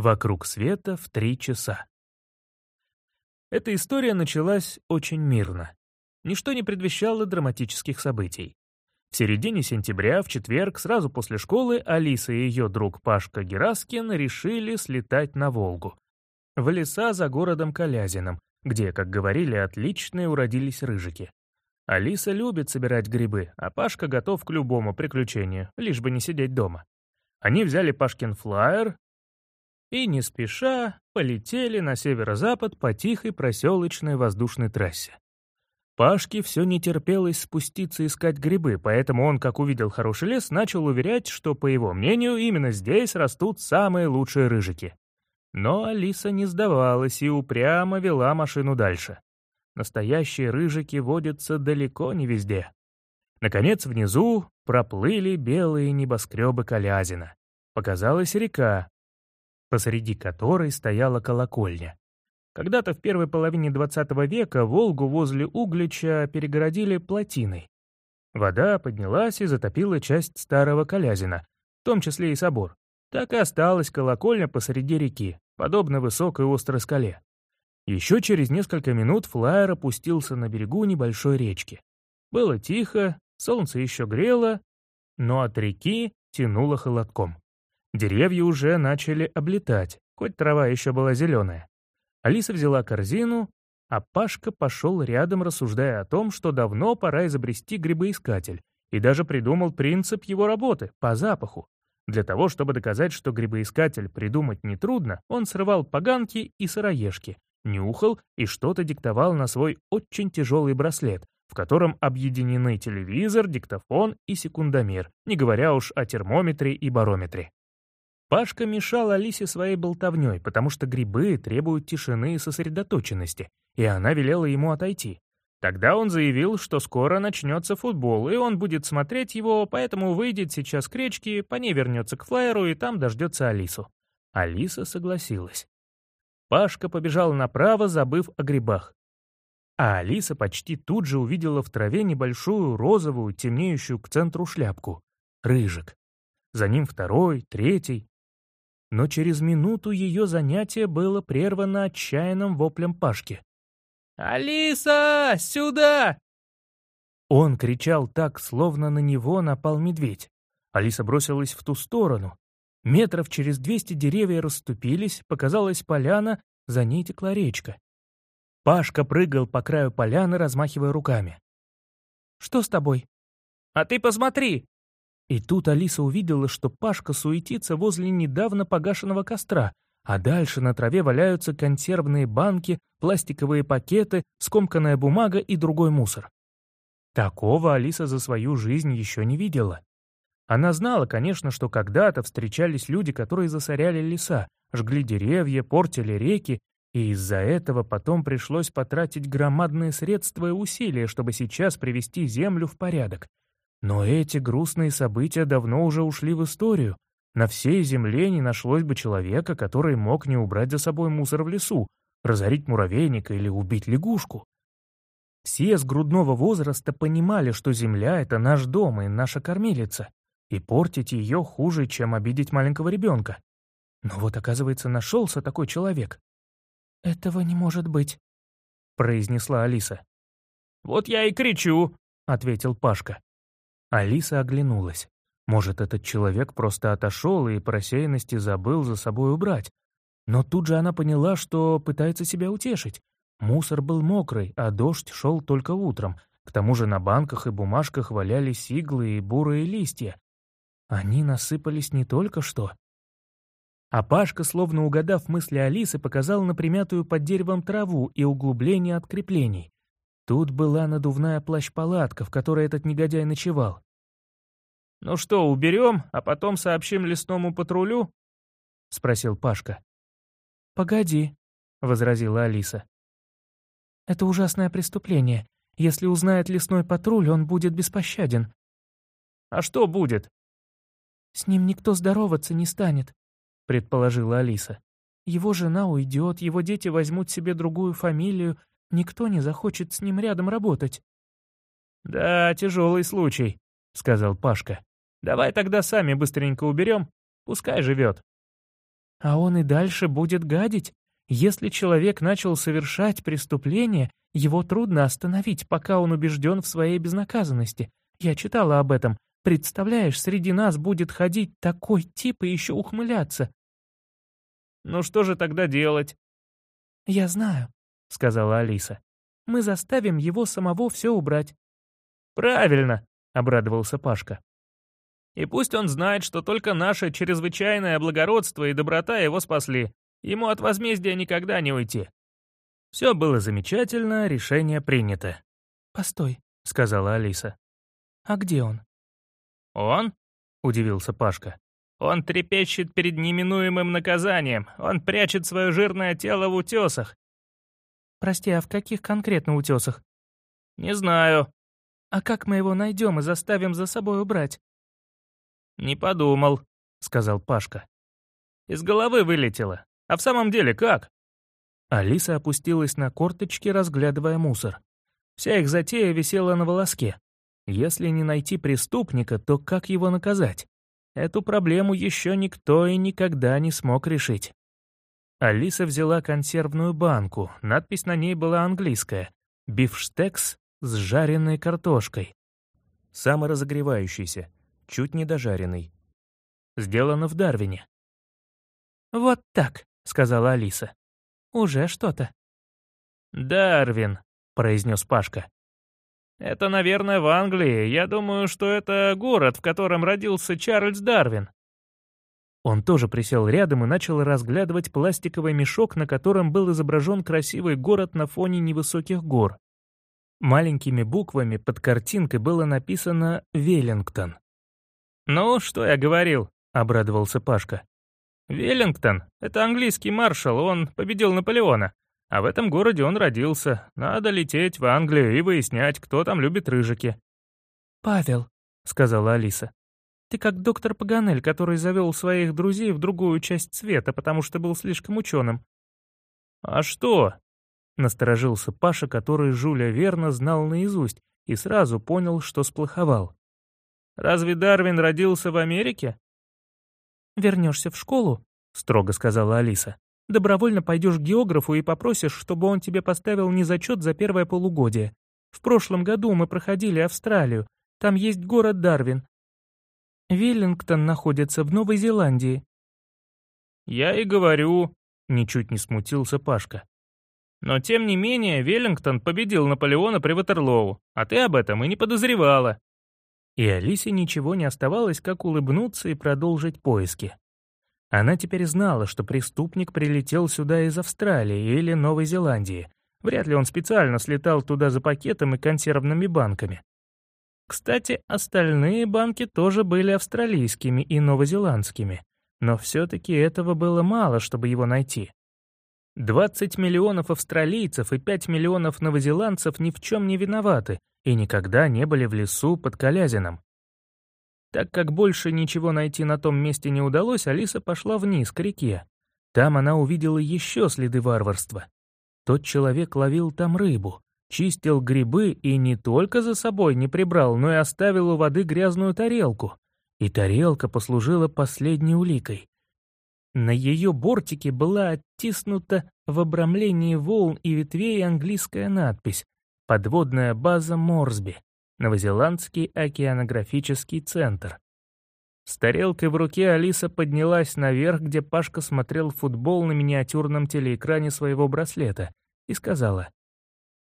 Вокруг света в три часа. Эта история началась очень мирно. Ничто не предвещало драматических событий. В середине сентября, в четверг, сразу после школы, Алиса и ее друг Пашка Гераскин решили слетать на Волгу. В леса за городом Калязином, где, как говорили, отличные уродились рыжики. Алиса любит собирать грибы, а Пашка готов к любому приключению, лишь бы не сидеть дома. Они взяли Пашкин флаер и, не спеша, полетели на северо-запад по тихой проселочной воздушной трассе. Пашке все не терпелось спуститься искать грибы, поэтому он, как увидел хороший лес, начал уверять, что, по его мнению, именно здесь растут самые лучшие рыжики. Но Алиса не сдавалась и упрямо вела машину дальше. Настоящие рыжики водятся далеко не везде. Наконец, внизу проплыли белые небоскребы Калязина. Показалась река, посреди которой стояла колокольня. Когда-то в первой половине XX века Волгу возле Углича перегородили плотиной. Вода поднялась и затопила часть старого Калязина, в том числе и собор. Так и осталась колокольня посреди реки, подобно высокой острой скале. Еще через несколько минут флайер опустился на берегу небольшой речки. Было тихо, солнце еще грело, но от реки тянуло холодком. Деревья уже начали облетать, хоть трава еще была зеленая. Алиса взяла корзину, а Пашка пошел рядом, рассуждая о том, что давно пора изобрести грибоискатель, и даже придумал принцип его работы — по запаху. Для того, чтобы доказать, что грибоискатель придумать нетрудно, он срывал поганки и сыроежки, нюхал и что-то диктовал на свой очень тяжелый браслет, в котором объединены телевизор, диктофон и секундомер, не говоря уж о термометре и барометре. Пашка мешал Алисе своей болтовней, потому что грибы требуют тишины и сосредоточенности, и она велела ему отойти. Тогда он заявил, что скоро начнется футбол, и он будет смотреть его, поэтому выйдет сейчас к речке, по ней вернется к флайеру и там дождется Алису. Алиса согласилась. Пашка побежал направо, забыв о грибах. А Алиса почти тут же увидела в траве небольшую розовую, темнеющую к центру шляпку. Рыжик. За ним второй, третий но через минуту ее занятие было прервано отчаянным воплем Пашки. «Алиса, сюда!» Он кричал так, словно на него напал медведь. Алиса бросилась в ту сторону. Метров через двести деревья расступились, показалась поляна, за ней текла речка. Пашка прыгал по краю поляны, размахивая руками. «Что с тобой?» «А ты посмотри!» И тут Алиса увидела, что Пашка суетится возле недавно погашенного костра, а дальше на траве валяются консервные банки, пластиковые пакеты, скомканная бумага и другой мусор. Такого Алиса за свою жизнь еще не видела. Она знала, конечно, что когда-то встречались люди, которые засоряли леса, жгли деревья, портили реки, и из-за этого потом пришлось потратить громадные средства и усилия, чтобы сейчас привести землю в порядок, но эти грустные события давно уже ушли в историю. На всей земле не нашлось бы человека, который мог не убрать за собой мусор в лесу, разорить муравейника или убить лягушку. Все с грудного возраста понимали, что земля — это наш дом и наша кормилица, и портить ее хуже, чем обидеть маленького ребенка. Но вот, оказывается, нашелся такой человек. «Этого не может быть», — произнесла Алиса. «Вот я и кричу», — ответил Пашка. Алиса оглянулась. Может, этот человек просто отошел и по рассеянности забыл за собой убрать. Но тут же она поняла, что пытается себя утешить. Мусор был мокрый, а дождь шел только утром. К тому же на банках и бумажках валялись иглы и бурые листья. Они насыпались не только что. А Пашка, словно угадав мысли Алисы, показал на примятую под деревом траву и углубление от креплений. Тут была надувная плащ-палатка, в которой этот негодяй ночевал. «Ну что, уберем, а потом сообщим лесному патрулю?» — спросил Пашка. «Погоди», — возразила Алиса. «Это ужасное преступление. Если узнает лесной патруль, он будет беспощаден». «А что будет?» «С ним никто здороваться не станет», — предположила Алиса. «Его жена уйдет, его дети возьмут себе другую фамилию, Никто не захочет с ним рядом работать». «Да, тяжелый случай», — сказал Пашка. «Давай тогда сами быстренько уберем, пускай живет». А он и дальше будет гадить. Если человек начал совершать преступление, его трудно остановить, пока он убежден в своей безнаказанности. Я читала об этом. Представляешь, среди нас будет ходить такой тип и еще ухмыляться. «Ну что же тогда делать?» «Я знаю», — сказала Алиса. «Мы заставим его самого все убрать». «Правильно», — обрадовался Пашка. «И пусть он знает, что только наше чрезвычайное благородство и доброта его спасли. Ему от возмездия никогда не уйти». Все было замечательно, решение принято. «Постой», — сказала Алиса. «А где он?» «Он?» — удивился Пашка. «Он трепещет перед неминуемым наказанием. Он прячет свое жирное тело в утесах». «Прости, а в каких конкретно утесах?» «Не знаю». «А как мы его найдем и заставим за собой убрать?» «Не подумал», — сказал Пашка. «Из головы вылетело. А в самом деле как?» Алиса опустилась на корточки, разглядывая мусор. Вся их затея висела на волоске. Если не найти преступника, то как его наказать? Эту проблему еще никто и никогда не смог решить. Алиса взяла консервную банку, надпись на ней была английская «Бифштекс с жареной картошкой». Саморазогревающийся, чуть не дожаренный. Сделано в Дарвине. «Вот так», — сказала Алиса. «Уже что-то». «Дарвин», — произнес Пашка. «Это, наверное, в Англии. Я думаю, что это город, в котором родился Чарльз Дарвин». Он тоже присел рядом и начал разглядывать пластиковый мешок, на котором был изображен красивый город на фоне невысоких гор. Маленькими буквами под картинкой было написано «Веллингтон». «Ну, что я говорил?» — обрадовался Пашка. Веллингтон — это английский маршал, он победил Наполеона. А в этом городе он родился. Надо лететь в Англию и выяснять, кто там любит рыжики». «Павел», — сказала Алиса, — «ты как доктор Паганель, который завел своих друзей в другую часть света, потому что был слишком ученым». «А что?» — насторожился Паша, который Жуля верно знал наизусть и сразу понял, что сплоховал. «Разве Дарвин родился в Америке?» «Вернешься в школу», — строго сказала Алиса. «Добровольно пойдешь к географу и попросишь, чтобы он тебе поставил незачет за первое полугодие. В прошлом году мы проходили Австралию. Там есть город Дарвин. Веллингтон находится в Новой Зеландии». «Я и говорю», — ничуть не смутился Пашка. «Но тем не менее Веллингтон победил Наполеона при Ватерлоу, а ты об этом и не подозревала». И Алисе ничего не оставалось, как улыбнуться и продолжить поиски. Она теперь знала, что преступник прилетел сюда из Австралии или Новой Зеландии. Вряд ли он специально слетал туда за пакетом и консервными банками. Кстати, остальные банки тоже были австралийскими и новозеландскими, но все-таки этого было мало, чтобы его найти. 20 миллионов австралийцев и 5 миллионов новозеландцев ни в чем не виноваты и никогда не были в лесу под Колязином. Так как больше ничего найти на том месте не удалось, Алиса пошла вниз, к реке. Там она увидела еще следы варварства. Тот человек ловил там рыбу, чистил грибы и не только за собой не прибрал, но и оставил у воды грязную тарелку. И тарелка послужила последней уликой. На ее бортике была оттиснута в обрамлении волн и ветвей английская надпись «Подводная база Морсби, Новозеландский океанографический центр». С тарелкой в руке Алиса поднялась наверх, где Пашка смотрел футбол на миниатюрном телеэкране своего браслета, и сказала,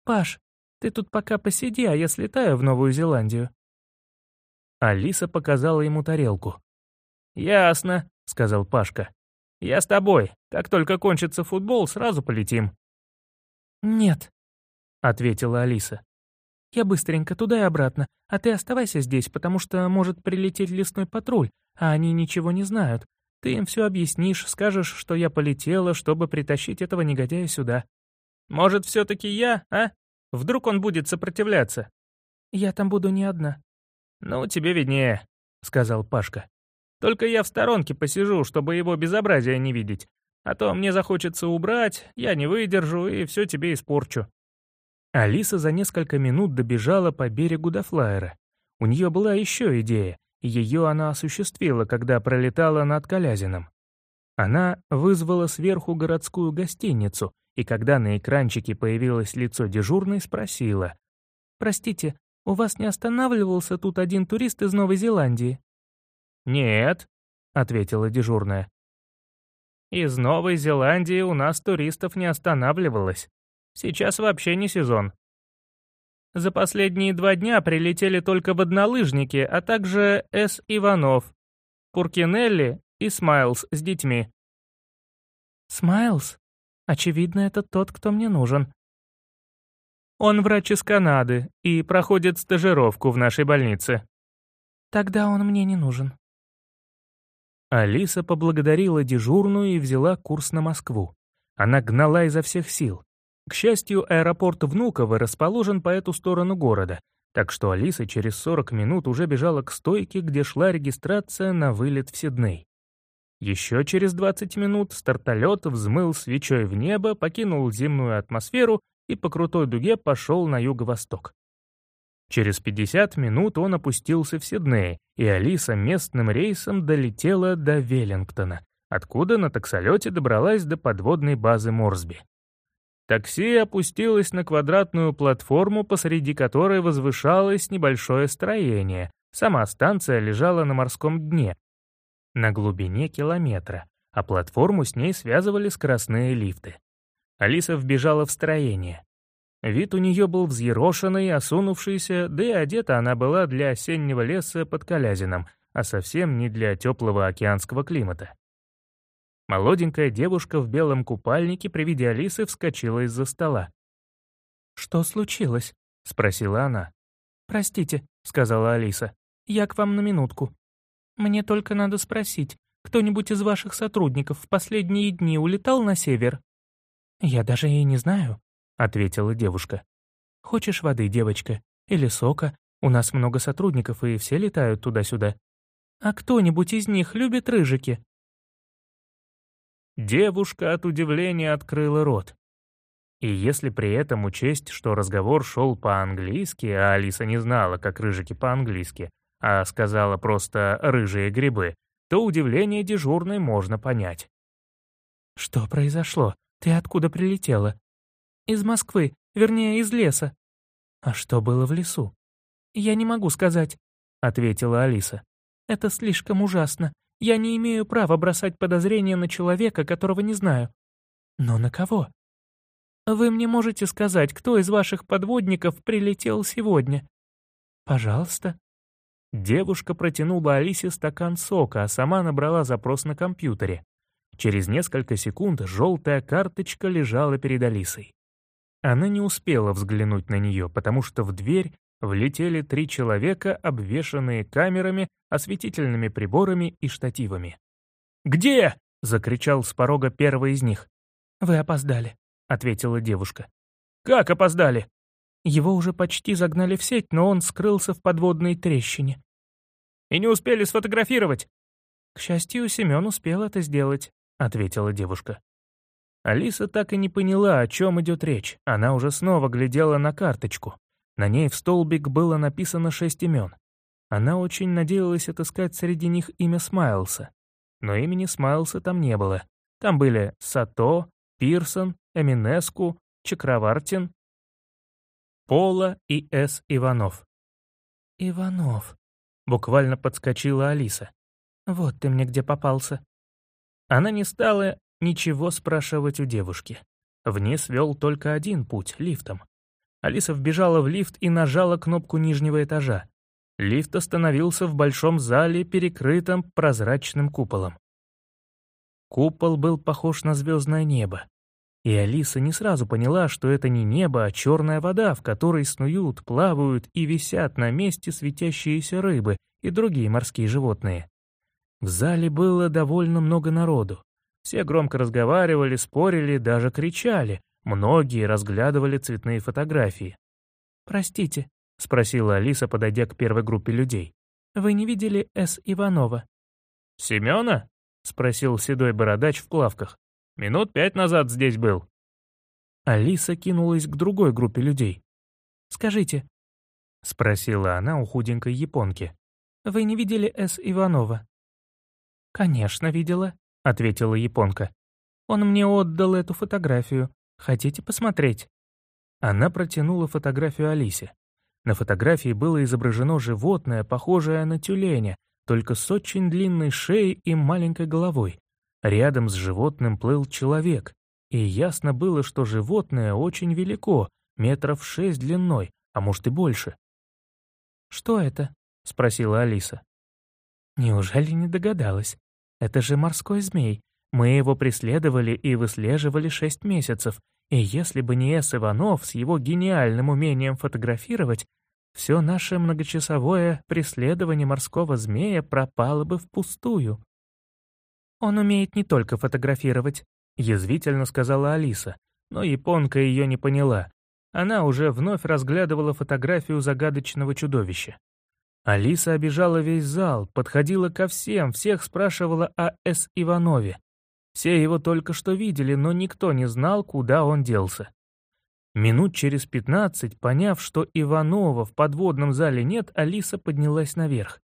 «Паш, ты тут пока посиди, а я слетаю в Новую Зеландию». Алиса показала ему тарелку. «Ясно», — сказал Пашка. Я с тобой. Как только кончится футбол, сразу полетим». «Нет», — ответила Алиса. «Я быстренько туда и обратно, а ты оставайся здесь, потому что может прилететь лесной патруль, а они ничего не знают. Ты им все объяснишь, скажешь, что я полетела, чтобы притащить этого негодяя сюда». «Может, все-таки я, а? Вдруг он будет сопротивляться?» «Я там буду не одна». «Ну, тебе виднее», — сказал Пашка. Только я в сторонке посижу, чтобы его безобразия не видеть. А то мне захочется убрать, я не выдержу и все тебе испорчу». Алиса за несколько минут добежала по берегу до флайера. У нее была еще идея, и ее она осуществила, когда пролетала над Колязином. Она вызвала сверху городскую гостиницу, и когда на экранчике появилось лицо дежурной, спросила. «Простите, у вас не останавливался тут один турист из Новой Зеландии?» «Нет», — ответила дежурная. «Из Новой Зеландии у нас туристов не останавливалось. Сейчас вообще не сезон. За последние два дня прилетели только воднолыжники, а также С. Иванов, Пуркинелли и Смайлз с детьми. «Смайлз? Очевидно, это тот, кто мне нужен». «Он врач из Канады и проходит стажировку в нашей больнице». «Тогда он мне не нужен». Алиса поблагодарила дежурную и взяла курс на Москву. Она гнала изо всех сил. К счастью, аэропорт Внуково расположен по эту сторону города, так что Алиса через 40 минут уже бежала к стойке, где шла регистрация на вылет в Сидней. Еще через 20 минут стартолет взмыл свечой в небо, покинул земную атмосферу и по крутой дуге пошел на юго-восток. Через 50 минут он опустился в Сиднее, и Алиса местным рейсом долетела до Веллингтона, откуда на таксолете добралась до подводной базы Морсби. Такси опустилось на квадратную платформу, посреди которой возвышалось небольшое строение. Сама станция лежала на морском дне, на глубине километра, а платформу с ней связывали скоростные лифты. Алиса вбежала в строение. Вид у нее был взъерошенный, осунувшийся, да и одета она была для осеннего леса под Колязином, а совсем не для теплого океанского климата. Молоденькая девушка в белом купальнике при виде Алисы вскочила из-за стола. «Что случилось?» — спросила она. «Простите», — сказала Алиса. «Я к вам на минутку. Мне только надо спросить, кто-нибудь из ваших сотрудников в последние дни улетал на север?» «Я даже и не знаю», — ответила девушка. «Хочешь воды, девочка? Или сока? У нас много сотрудников, и все летают туда-сюда». «А кто-нибудь из них любит рыжики?» Девушка от удивления открыла рот. И если при этом учесть, что разговор шел по-английски, а Алиса не знала, как рыжики по-английски, а сказала просто «рыжие грибы», то удивление дежурной можно понять. «Что произошло? Ты откуда прилетела?» «Из Москвы, вернее, из леса». «А что было в лесу?» «Я не могу сказать», — ответила Алиса. «Это слишком ужасно. Я не имею права бросать подозрения на человека, которого не знаю. Но на кого? Вы мне можете сказать, кто из ваших подводников прилетел сегодня? Пожалуйста. Девушка протянула Алисе стакан сока, а сама набрала запрос на компьютере. Через несколько секунд желтая карточка лежала перед Алисой. Она не успела взглянуть на нее, потому что в дверь влетели три человека, обвешанные камерами, осветительными приборами и штативами. «Где?» — закричал с порога первый из них. «Вы опоздали», — ответила девушка. «Как опоздали?» Его уже почти загнали в сеть, но он скрылся в подводной трещине. «И не успели сфотографировать?» «К счастью, Семен успел это сделать», — ответила девушка. Алиса так и не поняла, о чем идет речь. Она уже снова глядела на карточку. На ней в столбик было написано шесть имен. Она очень надеялась отыскать среди них имя Смайлса. Но имени Смайлса там не было. Там были Сато, Пирсон, Эминеску, Чакравартин, Пола и С. Иванов. «Иванов», — буквально подскочила Алиса. «Вот ты мне где попался». Она не стала ничего спрашивать у девушки. Вниз вел только один путь — лифтом. Алиса вбежала в лифт и нажала кнопку нижнего этажа. Лифт остановился в большом зале, перекрытом прозрачным куполом. Купол был похож на звездное небо. И Алиса не сразу поняла, что это не небо, а черная вода, в которой снуют, плавают и висят на месте светящиеся рыбы и другие морские животные. В зале было довольно много народу. Все громко разговаривали, спорили, даже кричали, Многие разглядывали цветные фотографии. «Простите», — спросила Алиса, подойдя к первой группе людей. «Вы не видели С. Иванова?» «Семена?» — спросил седой бородач в плавках. «Минут пять назад здесь был». Алиса кинулась к другой группе людей. «Скажите», — спросила она у худенькой японки, «вы не видели С. Иванова?» «Конечно, видела», — ответила японка. «Он мне отдал эту фотографию. Хотите посмотреть?» Она протянула фотографию Алисе. На фотографии было изображено животное, похожее на тюленя, только с очень длинной шеей и маленькой головой. Рядом с животным плыл человек, и ясно было, что животное очень велико, метров шесть длиной, а может и больше. «Что это?» — спросила Алиса. «Неужели не догадалась? Это же морской змей. Мы его преследовали и выслеживали шесть месяцев, и если бы не Эс Иванов с его гениальным умением фотографировать, все наше многочасовое преследование морского змея пропало бы впустую. «Он умеет не только фотографировать», — язвительно сказала Алиса, но японка ее не поняла. Она уже вновь разглядывала фотографию загадочного чудовища. Алиса обижала весь зал, подходила ко всем, всех спрашивала о С. Иванове. Все его только что видели, но никто не знал, куда он делся. Минут через пятнадцать, поняв, что Иванова в подводном зале нет, Алиса поднялась наверх.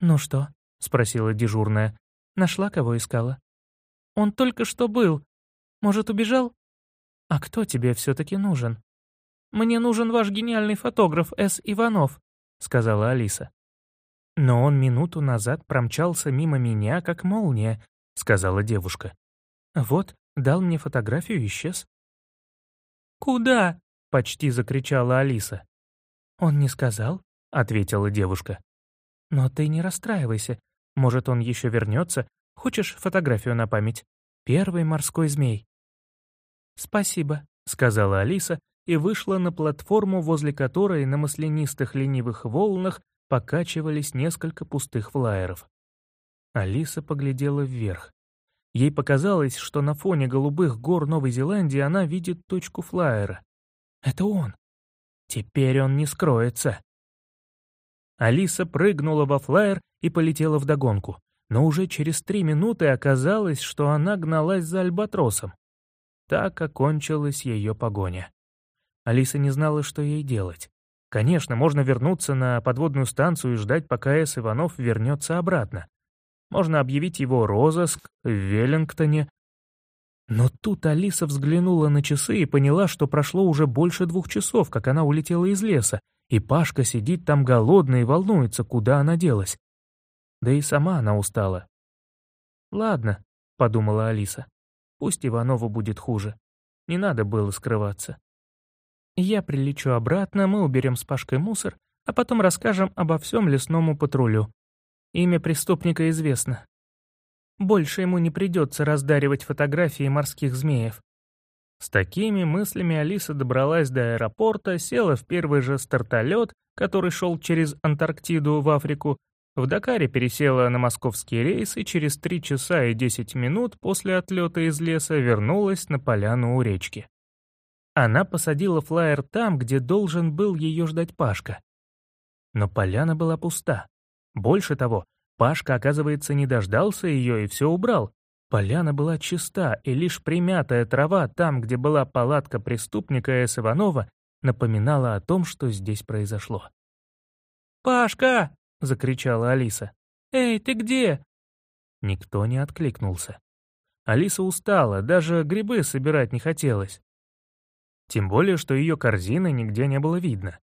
«Ну что?» — спросила дежурная. «Нашла, кого искала?» «Он только что был. Может, убежал?» «А кто тебе все-таки нужен?» «Мне нужен ваш гениальный фотограф С. Иванов», — сказала Алиса. «Но он минуту назад промчался мимо меня, как молния», — сказала девушка. «Вот, дал мне фотографию и исчез». «Куда?» — почти закричала Алиса. «Он не сказал?» — ответила девушка. «Но ты не расстраивайся. Может, он еще вернется. Хочешь фотографию на память? Первый морской змей». «Спасибо», — сказала Алиса и вышла на платформу, возле которой на маслянистых ленивых волнах покачивались несколько пустых флайеров. Алиса поглядела вверх. Ей показалось, что на фоне голубых гор Новой Зеландии она видит точку флайера. Это он. Теперь он не скроется. Алиса прыгнула во флайер и полетела вдогонку, но уже через три минуты оказалось, что она гналась за альбатросом. Так окончилась ее погоня. Алиса не знала, что ей делать. Конечно, можно вернуться на подводную станцию и ждать, пока С. Иванов вернется обратно. Можно объявить его розыск в Веллингтоне. Но тут Алиса взглянула на часы и поняла, что прошло уже больше двух часов, как она улетела из леса, и Пашка сидит там голодный и волнуется, куда она делась. Да и сама она устала. «Ладно», — подумала Алиса, — «пусть Иванову будет хуже. Не надо было скрываться. Я прилечу обратно, мы уберем с Пашкой мусор, а потом расскажем обо всем лесному патрулю. Имя преступника известно. Больше ему не придется раздаривать фотографии морских змеев. С такими мыслями Алиса добралась до аэропорта, села в первый же стартолет, который шел через Антарктиду в Африку, в Дакаре пересела на московский рейс и через 3 часа и 10 минут после отлета из леса вернулась на поляну у речки. Она посадила флайер там, где должен был ее ждать Пашка. Но поляна была пуста. Больше того, Пашка, оказывается, не дождался ее и все убрал. Поляна была чиста, и лишь примятая трава там, где была палатка преступника С. Иванова, напоминала о том, что здесь произошло. «Пашка!» — закричала Алиса. «Эй, ты где?» Никто не откликнулся. Алиса устала, даже грибы собирать не хотелось. Тем более, что ее корзины нигде не было видно.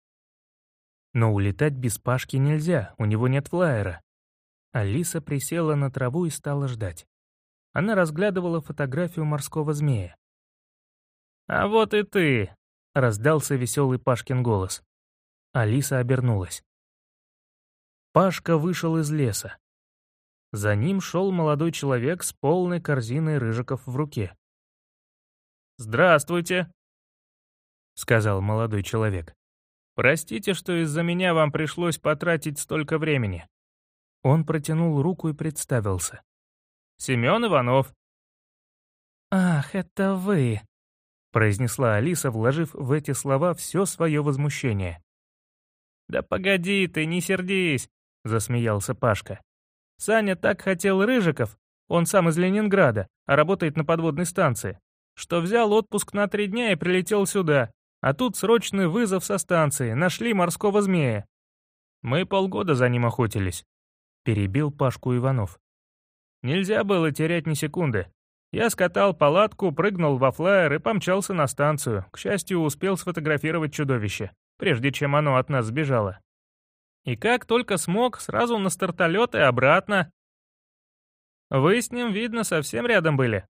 Но улетать без Пашки нельзя, у него нет флайера. Алиса присела на траву и стала ждать. Она разглядывала фотографию морского змея. «А вот и ты!» — раздался веселый Пашкин голос. Алиса обернулась. Пашка вышел из леса. За ним шел молодой человек с полной корзиной рыжиков в руке. «Здравствуйте!» — сказал молодой человек. Простите, что из-за меня вам пришлось потратить столько времени». Он протянул руку и представился. «Семен Иванов». «Ах, это вы», — произнесла Алиса, вложив в эти слова все свое возмущение. «Да погоди ты, не сердись», — засмеялся Пашка. «Саня так хотел Рыжиков, он сам из Ленинграда, а работает на подводной станции, что взял отпуск на три дня и прилетел сюда. А тут срочный вызов со станции, нашли морского змея. Мы полгода за ним охотились. Перебил Пашку Иванов. Нельзя было терять ни секунды. Я скатал палатку, прыгнул во флайер и помчался на станцию. К счастью, успел сфотографировать чудовище, прежде чем оно от нас сбежало. И как только смог, сразу на стартолет и обратно. Вы с ним, видно, совсем рядом были.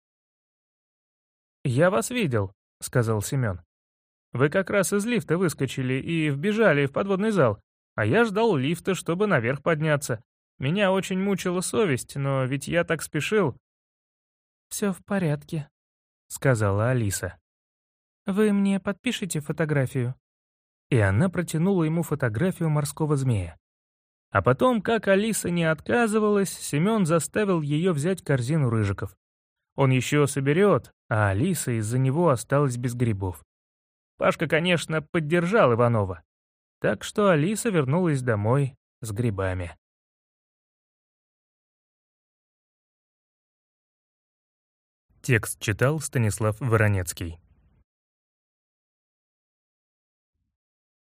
«Я вас видел», — сказал Семен. «Вы как раз из лифта выскочили и вбежали в подводный зал, а я ждал лифта, чтобы наверх подняться. Меня очень мучила совесть, но ведь я так спешил». «Все в порядке», — сказала Алиса. «Вы мне подпишите фотографию?» И она протянула ему фотографию морского змея. А потом, как Алиса не отказывалась, Семен заставил ее взять корзину рыжиков. Он еще соберет, а Алиса из-за него осталась без грибов. Пашка, конечно, поддержал Иванова. Так что Алиса вернулась домой с грибами. Текст читал Станислав Воронецкий.